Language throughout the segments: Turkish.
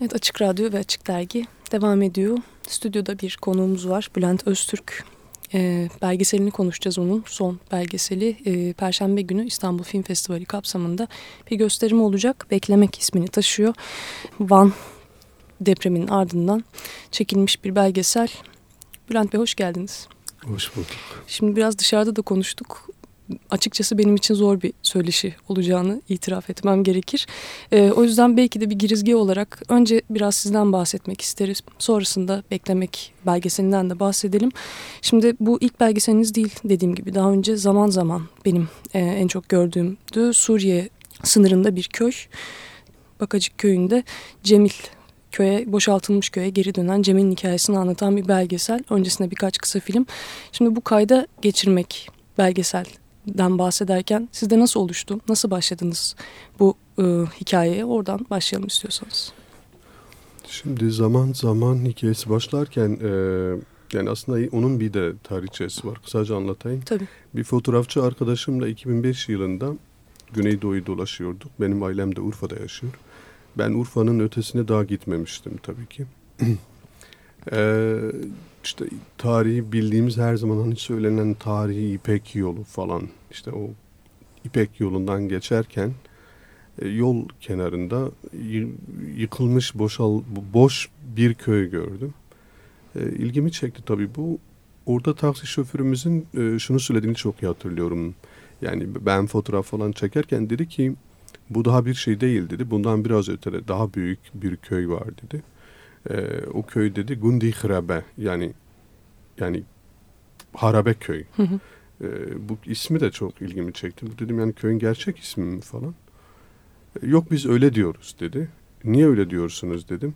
Evet Açık Radyo ve Açık Dergi devam ediyor. Stüdyoda bir konuğumuz var Bülent Öztürk. E, belgeselini konuşacağız onun son belgeseli. E, Perşembe günü İstanbul Film Festivali kapsamında bir gösterim olacak. Beklemek ismini taşıyor. Van depreminin ardından çekilmiş bir belgesel. Bülent Bey hoş geldiniz. Hoş bulduk. Şimdi biraz dışarıda da konuştuk açıkçası benim için zor bir söyleşi olacağını itiraf etmem gerekir. E, o yüzden belki de bir girizgi olarak önce biraz sizden bahsetmek isteriz. Sonrasında beklemek belgeselinden de bahsedelim. Şimdi bu ilk belgeseliniz değil dediğim gibi daha önce zaman zaman benim e, en çok gördüğümdü. Suriye sınırında bir köy. Bakacık köyünde Cemil köye boşaltılmış köye geri dönen Cemil'in hikayesini anlatan bir belgesel. Öncesinde birkaç kısa film. Şimdi bu kayda geçirmek belgesel den bahsederken sizde nasıl oluştu? Nasıl başladınız bu e, hikayeye? Oradan başlayalım istiyorsanız. Şimdi zaman zaman hikayesi başlarken e, yani aslında onun bir de tarihçesi var. Kısaca anlatayım. Tabii. Bir fotoğrafçı arkadaşımla 2005 yılında Güneydoğu'yu dolaşıyorduk. Benim ailem de Urfa'da yaşıyor. Ben Urfa'nın ötesine daha gitmemiştim tabii ki. ee, işte tarihi bildiğimiz her zaman hani söylenen tarihi İpek yolu falan işte o İpek yolundan geçerken e, yol kenarında yıkılmış boşal boş bir köy gördüm. E, ilgimi çekti tabii bu. Orada taksi şoförümüzün e, şunu söylediğini çok iyi hatırlıyorum. Yani ben fotoğraf falan çekerken dedi ki bu daha bir şey değil dedi. Bundan biraz ötede daha büyük bir köy var dedi. E, o köy dedi Gundi Hrabe yani yani harabe köy. Hı hı. E, bu ismi de çok ilgimi çekti. Bu dedim yani köyün gerçek ismi mi falan. E, yok biz öyle diyoruz dedi. Niye öyle diyorsunuz dedim.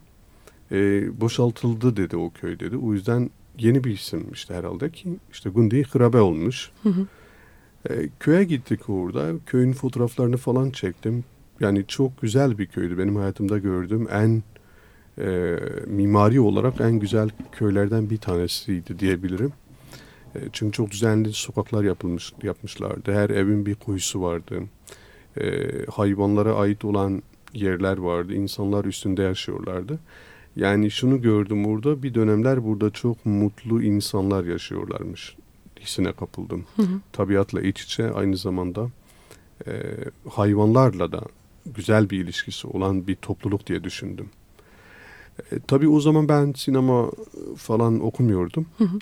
E, boşaltıldı dedi o köy dedi. O yüzden yeni bir isim işte herhalde ki işte Gundi Hrabe olmuş. Hı hı. E, köye gittik orada. Köyün fotoğraflarını falan çektim. Yani çok güzel bir köydü. Benim hayatımda gördüğüm en e, mimari olarak en güzel köylerden bir tanesiydi diyebilirim. E, çünkü çok düzenli sokaklar yapılmış yapmışlardı. Her evin bir kuyusu vardı. E, hayvanlara ait olan yerler vardı. İnsanlar üstünde yaşıyorlardı. Yani şunu gördüm burada bir dönemler burada çok mutlu insanlar yaşıyorlarmış hissine kapıldım. Hı hı. Tabiatla iç içe aynı zamanda e, hayvanlarla da güzel bir ilişkisi olan bir topluluk diye düşündüm. E, tabii o zaman ben sinema falan okumuyordum. Hı hı.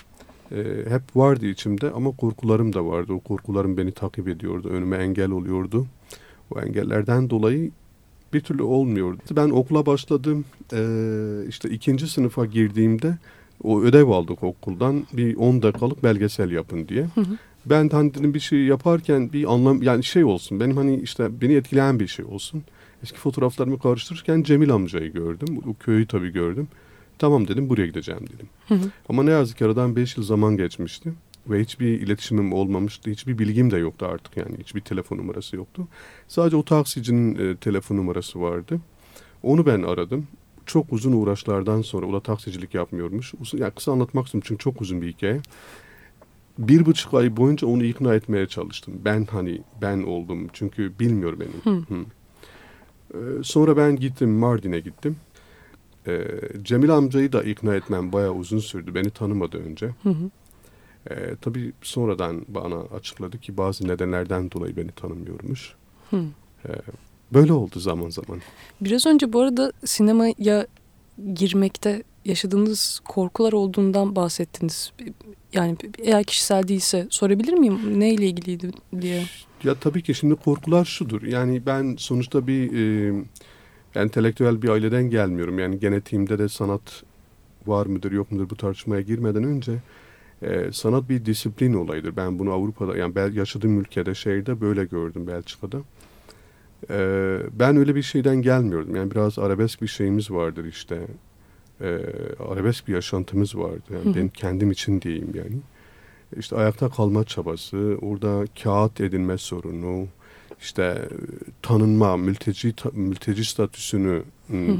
E, hep vardı içimde ama korkularım da vardı. O korkularım beni takip ediyordu. Önüme engel oluyordu. O engellerden dolayı bir türlü olmuyordu. Ben okula başladım. E, işte ikinci sınıfa girdiğimde o ödev aldık okuldan. Bir 10 dakikalık belgesel yapın diye. Hı hı. Ben hani dedim bir şey yaparken bir anlam yani şey olsun. Benim hani işte beni etkileyen bir şey olsun. Eski fotoğraflarımı karıştırırken Cemil amcayı gördüm. O köyü tabii gördüm. Tamam dedim buraya gideceğim dedim. Hı hı. Ama ne yazık ki aradan 5 yıl zaman geçmişti. Ve hiçbir iletişimim olmamıştı. Hiçbir bilgim de yoktu artık yani. Hiçbir telefon numarası yoktu. Sadece o taksicinin e, telefon numarası vardı. Onu ben aradım. Çok uzun uğraşlardan sonra o da taksicilik yapmıyormuş. Uzun, yani kısa anlatmak istiyorum çünkü çok uzun bir hikaye. Bir buçuk ay boyunca onu ikna etmeye çalıştım. Ben hani ben oldum çünkü bilmiyor benim. Hı. Hı. Ee, sonra ben gittim Mardin'e gittim. Ee, Cemil amcayı da ikna etmem bayağı uzun sürdü. Beni tanımadı önce. Hı hı. Ee, tabii sonradan bana açıkladı ki bazı nedenlerden dolayı beni tanımıyormuş. Hı. Ee, böyle oldu zaman zaman. Biraz önce bu arada sinemaya girmekte yaşadığınız korkular olduğundan bahsettiniz. Yani eğer kişisel değilse sorabilir miyim? Neyle ilgiliydi diye. Ya tabii ki şimdi korkular şudur. Yani ben sonuçta bir e, entelektüel bir aileden gelmiyorum. Yani genetiğimde de sanat var mıdır yok mudur bu tartışmaya girmeden önce e, sanat bir disiplin olayıdır. Ben bunu Avrupa'da yani bel, yaşadığım ülkede şehirde böyle gördüm Belçika'da. E, ben öyle bir şeyden gelmiyordum. Yani biraz arabesk bir şeyimiz vardır işte. E, arabesk bir yaşantımız vardı. Yani ben kendim için diyeyim yani işte ayakta kalma çabası, orada kağıt edinme sorunu, işte tanınma, mülteci mülteci statüsünü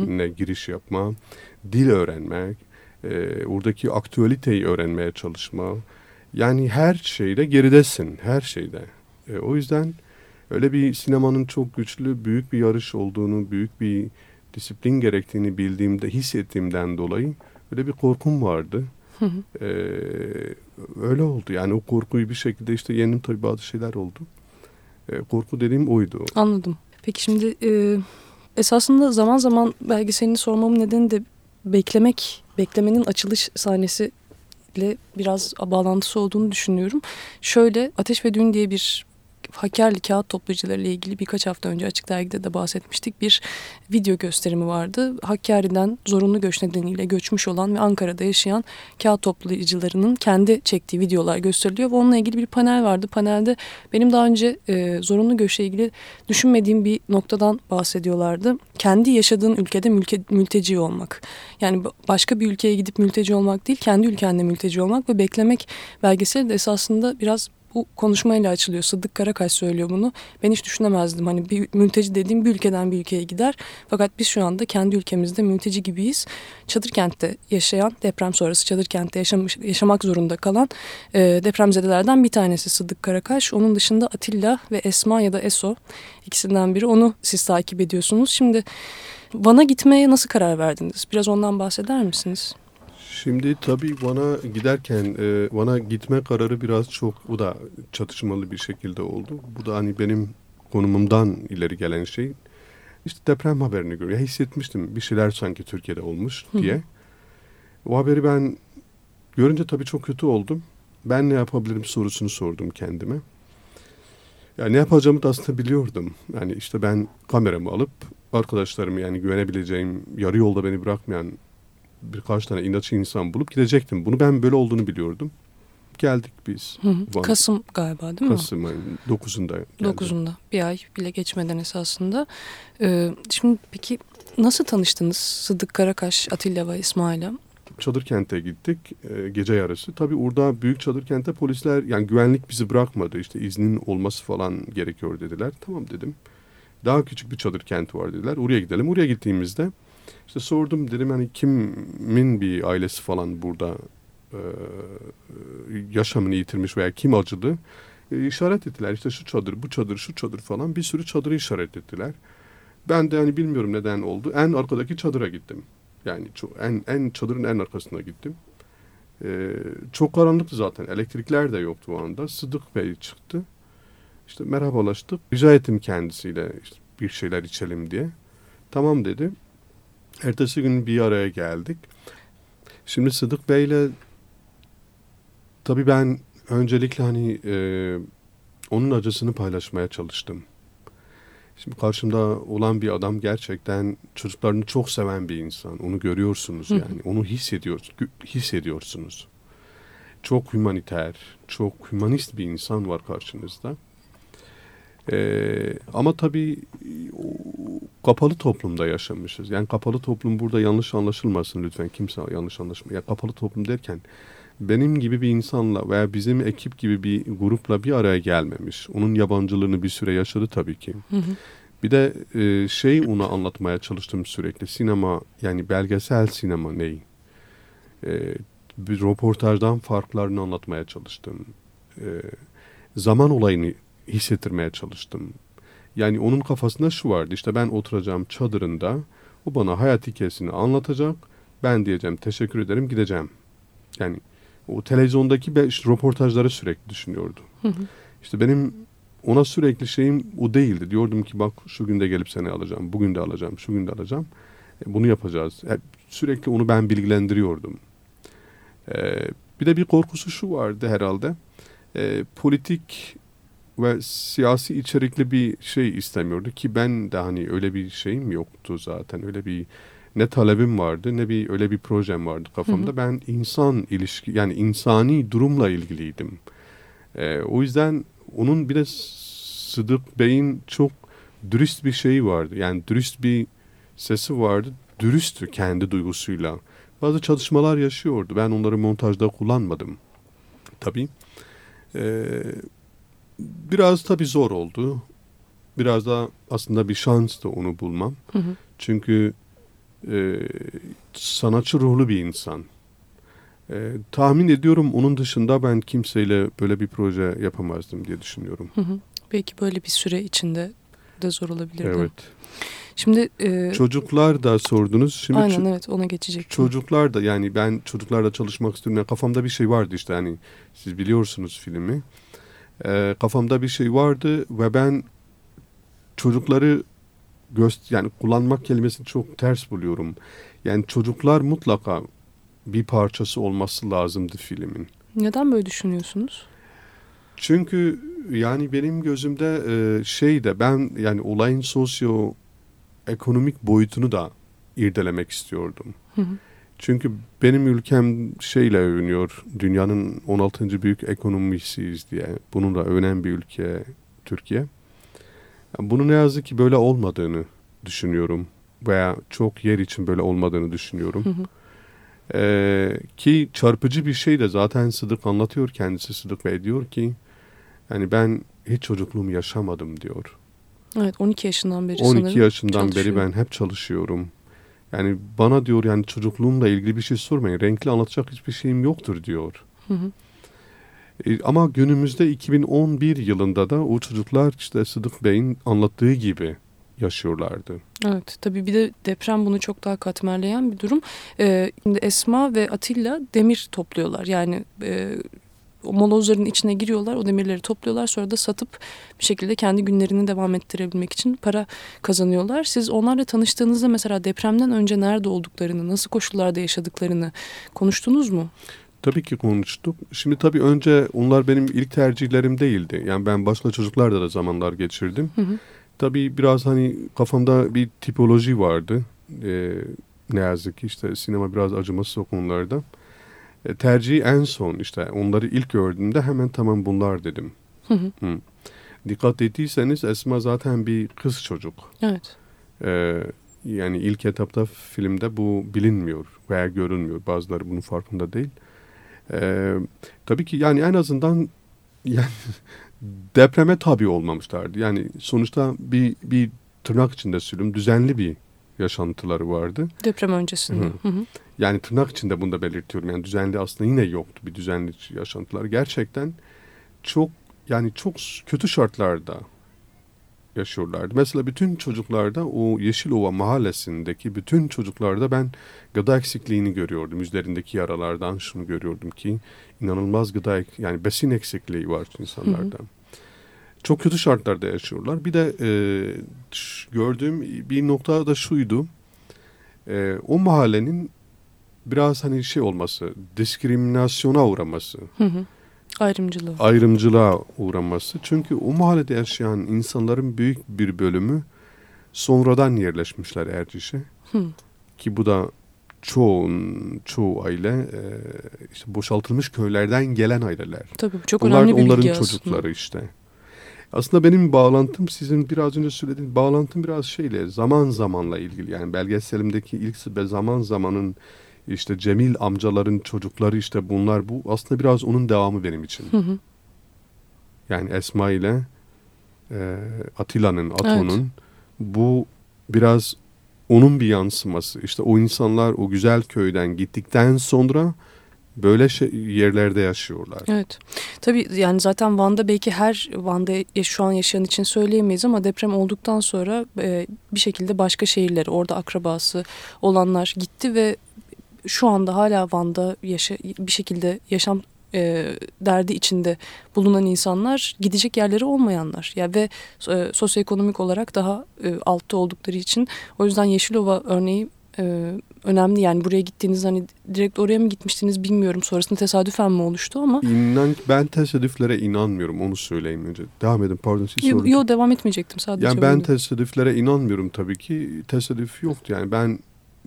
ne giriş yapma, dil öğrenmek, e, oradaki aktüeliteyi öğrenmeye çalışma. Yani her şeyde geridesin, her şeyde. E, o yüzden öyle bir sinemanın çok güçlü, büyük bir yarış olduğunu, büyük bir disiplin gerektiğini bildiğimde, hissettiğimden dolayı öyle bir korkum vardı. Hı. Ee, öyle oldu. Yani o korkuyu bir şekilde işte yenim tabii bazı şeyler oldu. Ee, korku dediğim oydu. Anladım. Peki şimdi e, esasında zaman zaman belgeselini sormamın nedeni de beklemek, beklemenin açılış sahnesi ile biraz bağlantısı olduğunu düşünüyorum. Şöyle Ateş ve Dün diye bir Hakkari'li kağıt toplayıcıları ilgili birkaç hafta önce Açık Dergi'de de bahsetmiştik. Bir video gösterimi vardı. Hakkari'den zorunlu göç nedeniyle göçmüş olan ve Ankara'da yaşayan kağıt toplayıcılarının kendi çektiği videolar gösteriliyor. Ve onunla ilgili bir panel vardı. Panelde benim daha önce e, zorunlu göçle ilgili düşünmediğim bir noktadan bahsediyorlardı. Kendi yaşadığın ülkede mülke, mülteci olmak. Yani başka bir ülkeye gidip mülteci olmak değil, kendi ülkende mülteci olmak ve beklemek belgeseli de esasında biraz bu konuşmayla açılıyor. Sıddık Karakaş söylüyor bunu. Ben hiç düşünemezdim. Hani bir mülteci dediğim bir ülkeden bir ülkeye gider. Fakat biz şu anda kendi ülkemizde mülteci gibiyiz. Çadır kentte yaşayan, deprem sonrası çadır kentte yaşamış, yaşamak zorunda kalan e, depremzedelerden bir tanesi Sıddık Karakaş. Onun dışında Atilla ve Esma ya da Eso ikisinden biri. Onu siz takip ediyorsunuz. Şimdi Van'a gitmeye nasıl karar verdiniz? Biraz ondan bahseder misiniz? Şimdi tabii Van'a giderken e, Van'a gitme kararı biraz çok bu da çatışmalı bir şekilde oldu. Bu da hani benim konumumdan ileri gelen şey. İşte deprem haberini görüyor. Hissetmiştim bir şeyler sanki Türkiye'de olmuş diye. Hı. O haberi ben görünce tabii çok kötü oldum. Ben ne yapabilirim sorusunu sordum kendime. Yani ne yapacağımı da aslında biliyordum. Yani işte ben kameramı alıp arkadaşlarımı yani güvenebileceğim, yarı yolda beni bırakmayan birkaç tane inatçı insan bulup gidecektim. Bunu ben böyle olduğunu biliyordum. Geldik biz. Hı hı. Kasım galiba değil mi? Kasım ayının 9'unda. 9'unda. Bir ay bile geçmeden esasında. Ee, şimdi peki nasıl tanıştınız Sıddık Karakaş, Atilla ve İsmail'e? Çadır kente gittik e, gece yarısı. Tabii orada büyük çadır kente polisler yani güvenlik bizi bırakmadı. İşte iznin olması falan gerekiyor dediler. Tamam dedim. Daha küçük bir çadır kenti var dediler. Oraya gidelim. Oraya gittiğimizde işte sordum dedim hani kimin bir ailesi falan burada yaşamını yitirmiş veya kim acıdı. E, işaret ettiler işte şu çadır, bu çadır, şu çadır falan bir sürü çadırı işaret ettiler. Ben de hani bilmiyorum neden oldu. En arkadaki çadıra gittim. Yani en, en çadırın en arkasına gittim. Ee, çok karanlıktı zaten. Elektrikler de yoktu o anda. Sıdık Bey çıktı. İşte merhabalaştık. Rica ettim kendisiyle işte bir şeyler içelim diye. Tamam dedi. Ertesi gün bir araya geldik. Şimdi Sıdık Bey'le tabii ben öncelikle hani e, onun acısını paylaşmaya çalıştım. Şimdi karşımda olan bir adam gerçekten çocuklarını çok seven bir insan. Onu görüyorsunuz yani. Onu hissediyor, hissediyorsunuz. Çok humaniter, çok humanist bir insan var karşınızda. Ee, ama tabii kapalı toplumda yaşamışız. Yani kapalı toplum burada yanlış anlaşılmasın lütfen. Kimse yanlış anlaşılmasın. Ya kapalı toplum derken benim gibi bir insanla veya bizim ekip gibi bir grupla bir araya gelmemiş. Onun yabancılığını bir süre yaşadı tabii ki. Hı hı. Bir de e, şey ona anlatmaya çalıştım sürekli. Sinema yani belgesel sinema ney? E, bir röportajdan farklarını anlatmaya çalıştım. E, zaman olayını hissettirmeye çalıştım. Yani onun kafasında şu vardı işte ben oturacağım çadırında o bana hayat hikayesini anlatacak. Ben diyeceğim teşekkür ederim gideceğim. Yani o televizyondaki röportajları sürekli düşünüyordu. Hı hı. İşte benim ona sürekli şeyim o değildi. Diyordum ki bak şu günde gelip seni alacağım, bugün de alacağım, şu günde alacağım. E, bunu yapacağız. Hep sürekli onu ben bilgilendiriyordum. E, bir de bir korkusu şu vardı herhalde. E, politik ve siyasi içerikli bir şey istemiyordu ki ben de hani öyle bir şeyim yoktu zaten öyle bir ne talebim vardı ne bir öyle bir projem vardı kafamda. Hı hı. Ben insan ilişki yani insani durumla ilgiliydim. Ee, o yüzden onun bir de Sıdık Bey'in çok dürüst bir şeyi vardı. Yani dürüst bir sesi vardı. Dürüsttü kendi duygusuyla. Bazı çalışmalar yaşıyordu. Ben onları montajda kullanmadım. Tabii. Ee, biraz tabii zor oldu. Biraz da aslında bir şans da onu bulmam. Hı hı. Çünkü e, sanatçı ruhlu bir insan. E, tahmin ediyorum onun dışında ben kimseyle böyle bir proje yapamazdım diye düşünüyorum. Hı hı. Belki böyle bir süre içinde de zor olabilirdi. Evet. Şimdi e, çocuklar da sordunuz. Şimdi aynen evet ona geçecek. Çocuklar da yani ben çocuklarla çalışmak istiyorum. Yani kafamda bir şey vardı işte hani siz biliyorsunuz filmi. Ee, kafamda bir şey vardı ve ben çocukları göst yani kullanmak kelimesini çok ters buluyorum. Yani çocuklar mutlaka bir parçası olması lazımdı filmin. Neden böyle düşünüyorsunuz? Çünkü yani benim gözümde e, şey de ben yani olayın sosyo ekonomik boyutunu da irdelemek istiyordum. Hı hı. Çünkü benim ülkem şeyle övünüyor. Dünyanın 16. büyük ekonomisiyiz diye. Bunun da önemli bir ülke Türkiye. Bunun ne yazık ki böyle olmadığını düşünüyorum. Veya çok yer için böyle olmadığını düşünüyorum. Hı hı. Ee, ki çarpıcı bir şey de zaten Sıdık anlatıyor kendisi Sıdık ve diyor ki yani ben hiç çocukluğumu yaşamadım diyor. Evet 12 yaşından beri 12 sanırım yaşından çalışıyor. beri ben hep çalışıyorum. Yani bana diyor yani çocukluğumla ilgili bir şey sormayın. Renkli anlatacak hiçbir şeyim yoktur diyor. Hı hı. E, ama günümüzde 2011 yılında da o çocuklar işte Sıdık Bey'in anlattığı gibi yaşıyorlardı. Evet tabii bir de deprem bunu çok daha katmerleyen bir durum. Ee, şimdi Esma ve Atilla demir topluyorlar. Yani e, o molozların içine giriyorlar, o demirleri topluyorlar. Sonra da satıp bir şekilde kendi günlerini devam ettirebilmek için para kazanıyorlar. Siz onlarla tanıştığınızda mesela depremden önce nerede olduklarını, nasıl koşullarda yaşadıklarını konuştunuz mu? Tabii ki konuştuk. Şimdi tabii önce onlar benim ilk tercihlerim değildi. Yani ben başka çocuklarla da zamanlar geçirdim. Hı hı. Tabii biraz hani kafamda bir tipoloji vardı. Ee, ne yazık ki işte sinema biraz acımasız o konularda. E, tercihi en son işte onları ilk gördüğümde hemen tamam bunlar dedim. Hı hı. Hı. Dikkat ettiyseniz Esma zaten bir kız çocuk. Evet. Ee, yani ilk etapta filmde bu bilinmiyor veya görünmüyor. Bazıları bunun farkında değil. Ee, tabii ki yani en azından yani depreme tabi olmamışlardı. Yani sonuçta bir, bir tırnak içinde söylüyorum düzenli bir yaşantıları vardı. Deprem öncesinde. Hı. Hı hı. Yani tırnak içinde bunu da belirtiyorum. Yani düzenli aslında yine yoktu bir düzenli yaşantılar. Gerçekten çok yani çok kötü şartlarda yaşıyorlardı. Mesela bütün çocuklarda o Yeşilova mahallesindeki bütün çocuklarda ben gıda eksikliğini görüyordum. Üzerindeki yaralardan şunu görüyordum ki inanılmaz gıda yani besin eksikliği var insanlarda. Çok kötü şartlarda yaşıyorlar. Bir de e, gördüğüm bir nokta da şuydu. E, o mahallenin biraz hani şey olması, diskriminasyona uğraması, Hı hı. Ayrımcılığı. ayrımcılığa uğraması. Çünkü o mahallede yaşayan insanların büyük bir bölümü sonradan yerleşmişler Erciş'e. Hı. Ki bu da çoğun, çoğu aile e, işte boşaltılmış köylerden gelen aileler. Tabii bu çok Bunlar önemli bir onların bilgi aslında. çocukları işte. Aslında benim bağlantım sizin biraz önce söylediğiniz bağlantım biraz şeyle zaman zamanla ilgili. Yani belgeselimdeki ilk zaman zamanın işte Cemil amcaların çocukları işte bunlar bu aslında biraz onun devamı benim için. Hı hı. Yani Esma ile e, Atilla'nın, Ato'nun bu biraz onun bir yansıması. İşte o insanlar o güzel köyden gittikten sonra böyle şey, yerlerde yaşıyorlar. Evet. Tabii yani zaten Van'da belki her Van'da şu an yaşayan için söyleyemeyiz ama deprem olduktan sonra e, bir şekilde başka şehirlere orada akrabası olanlar gitti ve şu anda hala Van'da yaşa, bir şekilde yaşam e, derdi içinde bulunan insanlar gidecek yerleri olmayanlar ya ve e, sosyoekonomik olarak daha e, altta oldukları için o yüzden Yeşilova örneği e, önemli yani buraya gittiğiniz hani direkt oraya mı gitmiştiniz bilmiyorum sonrasında tesadüfen mi oluştu ama İnan, ben tesadüflere inanmıyorum onu söyleyeyim önce. Devam edin pardon siz Yo, sorun. yo, devam etmeyecektim sadece. Yani ben öyle. tesadüflere inanmıyorum tabii ki. Tesadüf yoktu yani ben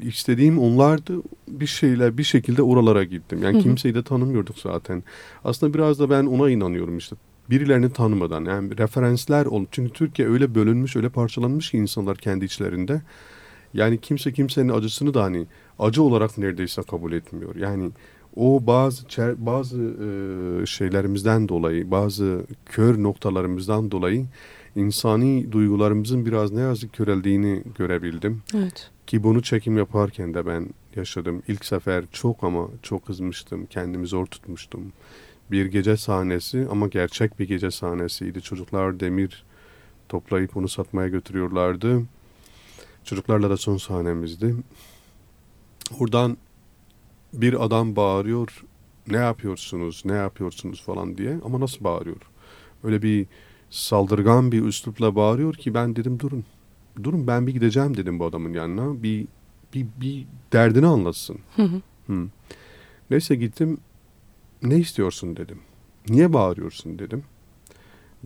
istediğim onlardı bir şeyle bir şekilde oralara gittim. Yani Hı hı. kimseyi de tanımıyorduk zaten. Aslında biraz da ben ona inanıyorum işte. Birilerini tanımadan yani referanslar ol. Çünkü Türkiye öyle bölünmüş, öyle parçalanmış ki insanlar kendi içlerinde. Yani kimse kimsenin acısını da hani acı olarak neredeyse kabul etmiyor. Yani o bazı bazı e, şeylerimizden dolayı, bazı kör noktalarımızdan dolayı insani duygularımızın biraz ne yazık köreldiğini görebildim. Evet. Ki bunu çekim yaparken de ben yaşadım. İlk sefer çok ama çok kızmıştım. Kendimi zor tutmuştum. Bir gece sahnesi ama gerçek bir gece sahnesiydi. Çocuklar demir toplayıp onu satmaya götürüyorlardı. Çocuklarla da son sahnemizdi. Oradan bir adam bağırıyor. Ne yapıyorsunuz, ne yapıyorsunuz falan diye. Ama nasıl bağırıyor? Öyle bir saldırgan bir üslupla bağırıyor ki ben dedim durun. Durun ben bir gideceğim dedim bu adamın yanına. Bir bir, bir derdini anlatsın. Hı hı. Hı. Neyse gittim. Ne istiyorsun dedim. Niye bağırıyorsun dedim.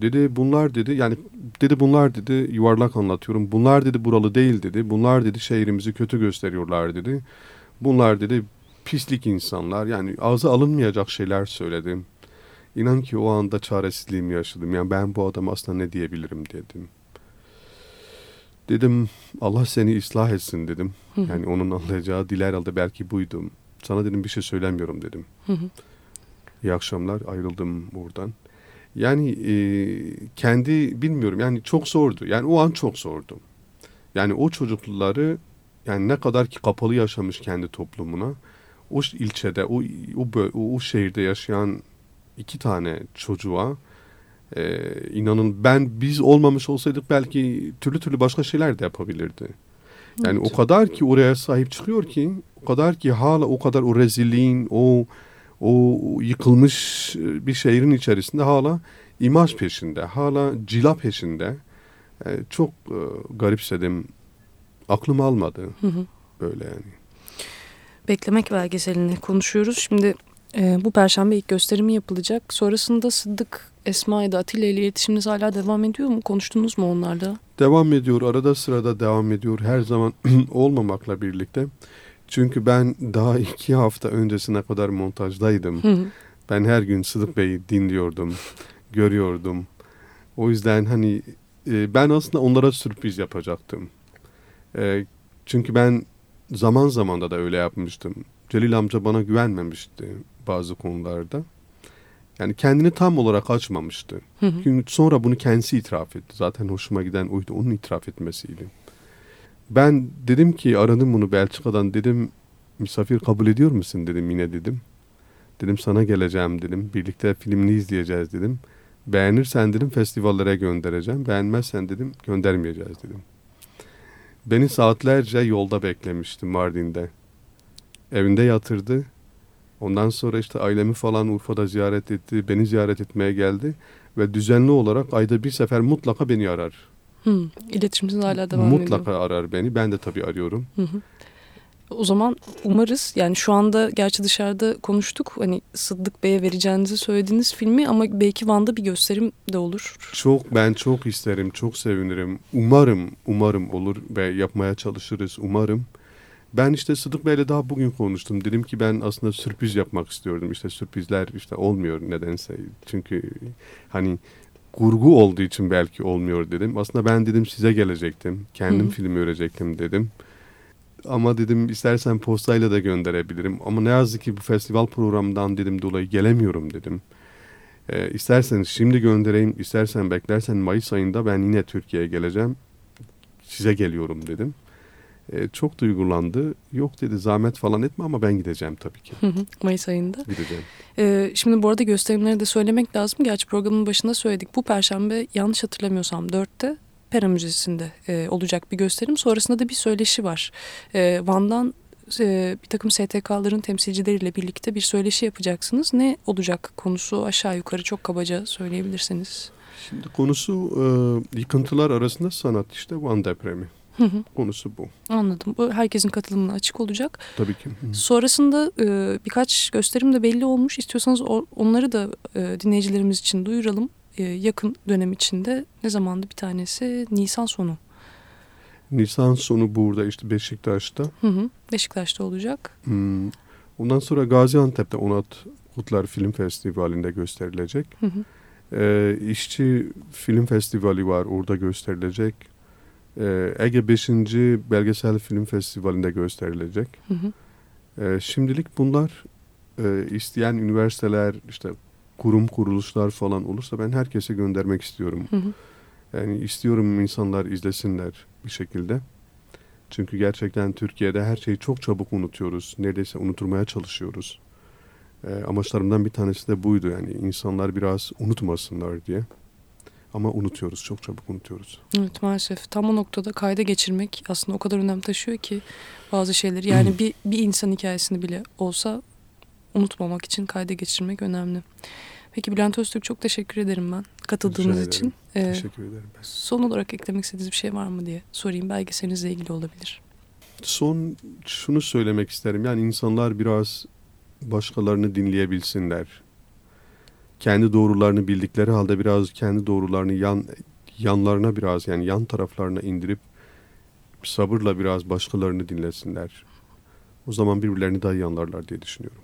Dedi bunlar dedi yani dedi bunlar dedi yuvarlak anlatıyorum. Bunlar dedi buralı değil dedi. Bunlar dedi şehrimizi kötü gösteriyorlar dedi. Bunlar dedi pislik insanlar yani ağzı alınmayacak şeyler söyledim. İnan ki o anda çaresizliğimi yaşadım. Yani ben bu adama aslında ne diyebilirim dedim. Dedim Allah seni ıslah etsin dedim. Hı hı. Yani onun anlayacağı dil herhalde belki buydum. Sana dedim bir şey söylemiyorum dedim. Hı hı. İyi akşamlar ayrıldım buradan. Yani e, kendi bilmiyorum yani çok zordu. Yani o an çok zordu. Yani o çocukları yani ne kadar ki kapalı yaşamış kendi toplumuna o ilçede o o, o, o şehirde yaşayan iki tane çocuğa e, inanın ben biz olmamış olsaydık belki türlü türlü başka şeyler de yapabilirdi. Yani Evet. o kadar ki oraya sahip çıkıyor ki o kadar ki hala o kadar o rezilliğin o o yıkılmış e, bir şehrin içerisinde hala imaj peşinde, hala cila peşinde. E, çok e, garipsedim. Aklım almadı Hı hı. böyle yani. Beklemek belgeselini konuşuyoruz. Şimdi e, bu perşembe ilk gösterimi yapılacak. Sonrasında Sıddık, Esma ya da Atilla ile iletişiminiz hala devam ediyor mu? Konuştunuz mu onlarla? Devam ediyor, arada sırada devam ediyor. Her zaman olmamakla birlikte. Çünkü ben daha iki hafta öncesine kadar montajdaydım. Hı. Ben her gün Sıdık Bey'i dinliyordum, görüyordum. O yüzden hani e, ben aslında onlara sürpriz yapacaktım. E, çünkü ben zaman zaman da öyle yapmıştım. Celil amca bana güvenmemişti bazı konularda. Yani kendini tam olarak açmamıştı. Hı hı. Çünkü sonra bunu kendisi itiraf etti. Zaten hoşuma giden oydu. Onun itiraf etmesiydi. Ben dedim ki aradım bunu Belçika'dan dedim misafir kabul ediyor musun dedim yine dedim. Dedim sana geleceğim dedim. Birlikte filmini izleyeceğiz dedim. Beğenirsen dedim festivallere göndereceğim. Beğenmezsen dedim göndermeyeceğiz dedim. Beni saatlerce yolda beklemişti Mardin'de. Evinde yatırdı. Ondan sonra işte ailemi falan Urfa'da ziyaret etti. Beni ziyaret etmeye geldi. Ve düzenli olarak ayda bir sefer mutlaka beni arar. Hı. İletişiminiz hala devam mutlaka ediyor. arar beni. Ben de tabii arıyorum. Hı hı. O zaman umarız yani şu anda gerçi dışarıda konuştuk hani Sıddık Bey'e vereceğinizi söylediğiniz filmi ama belki Van'da bir gösterim de olur. Çok ben çok isterim, çok sevinirim. Umarım, umarım olur ve yapmaya çalışırız. Umarım. Ben işte Sıdık Bey'le daha bugün konuştum. Dedim ki ben aslında sürpriz yapmak istiyordum. İşte sürprizler işte olmuyor nedense. Çünkü hani kurgu olduğu için belki olmuyor dedim. Aslında ben dedim size gelecektim. Kendim Hı hı. filmi örecektim dedim. Ama dedim istersen postayla da gönderebilirim. Ama ne yazık ki bu festival programından dedim dolayı gelemiyorum dedim. Ee, isterseniz şimdi göndereyim, istersen beklersen Mayıs ayında ben yine Türkiye'ye geleceğim. Size geliyorum dedim. Ee, çok duygulandı. Yok dedi zahmet falan etme ama ben gideceğim tabii ki. Hı hı. Mayıs ayında. Gideceğim. Ee, şimdi bu arada gösterimleri de söylemek lazım. Gerçi programın başında söyledik. Bu perşembe yanlış hatırlamıyorsam 4'te Pera Müzesi'nde e, olacak bir gösterim. Sonrasında da bir söyleşi var. E, Van'dan e, bir takım STK'ların temsilcileriyle birlikte bir söyleşi yapacaksınız. Ne olacak konusu aşağı yukarı çok kabaca söyleyebilirsiniz. Şimdi konusu e, yıkıntılar arasında sanat işte Van depremi. Hı hı, Konusu bu. Anladım. Bu herkesin katılımına açık olacak. Tabii ki. Hı. Sonrasında e, birkaç gösterim de belli olmuş. İstiyorsanız o- onları da e, dinleyicilerimiz için duyuralım. E, yakın dönem içinde ne zamandı bir tanesi? Nisan sonu. Nisan sonu burada işte Beşiktaş'ta. Hı hı. Beşiktaş'ta olacak. Hmm. Ondan sonra Gaziantep'te Onat Kutlar Film Festivali'nde gösterilecek. Hı hı. Ee, İşçi Film Festivali var orada gösterilecek. Ee, Ege 5. Belgesel Film Festivali'nde gösterilecek. Hı hı. Ee, şimdilik bunlar e, isteyen üniversiteler işte kurum kuruluşlar falan olursa ben herkese göndermek istiyorum. Hı hı. Yani istiyorum insanlar izlesinler bir şekilde. Çünkü gerçekten Türkiye'de her şeyi çok çabuk unutuyoruz. Neredeyse unuturmaya çalışıyoruz. Ee, amaçlarımdan bir tanesi de buydu yani insanlar biraz unutmasınlar diye. Ama unutuyoruz, çok çabuk unutuyoruz. Evet maalesef tam o noktada kayda geçirmek aslında o kadar önem taşıyor ki bazı şeyleri. Yani bir, bir insan hikayesini bile olsa unutmamak için kayda geçirmek önemli. Peki Bülent Öztürk çok teşekkür ederim ben katıldığınız Rica için. ederim. Ee, Teşekkür ederim. Ben. son olarak eklemek istediğiniz bir şey var mı diye sorayım. Belgeselinizle ilgili olabilir. Son şunu söylemek isterim. Yani insanlar biraz başkalarını dinleyebilsinler. Kendi doğrularını bildikleri halde biraz kendi doğrularını yan yanlarına biraz yani yan taraflarına indirip sabırla biraz başkalarını dinlesinler. O zaman birbirlerini daha iyi anlarlar diye düşünüyorum.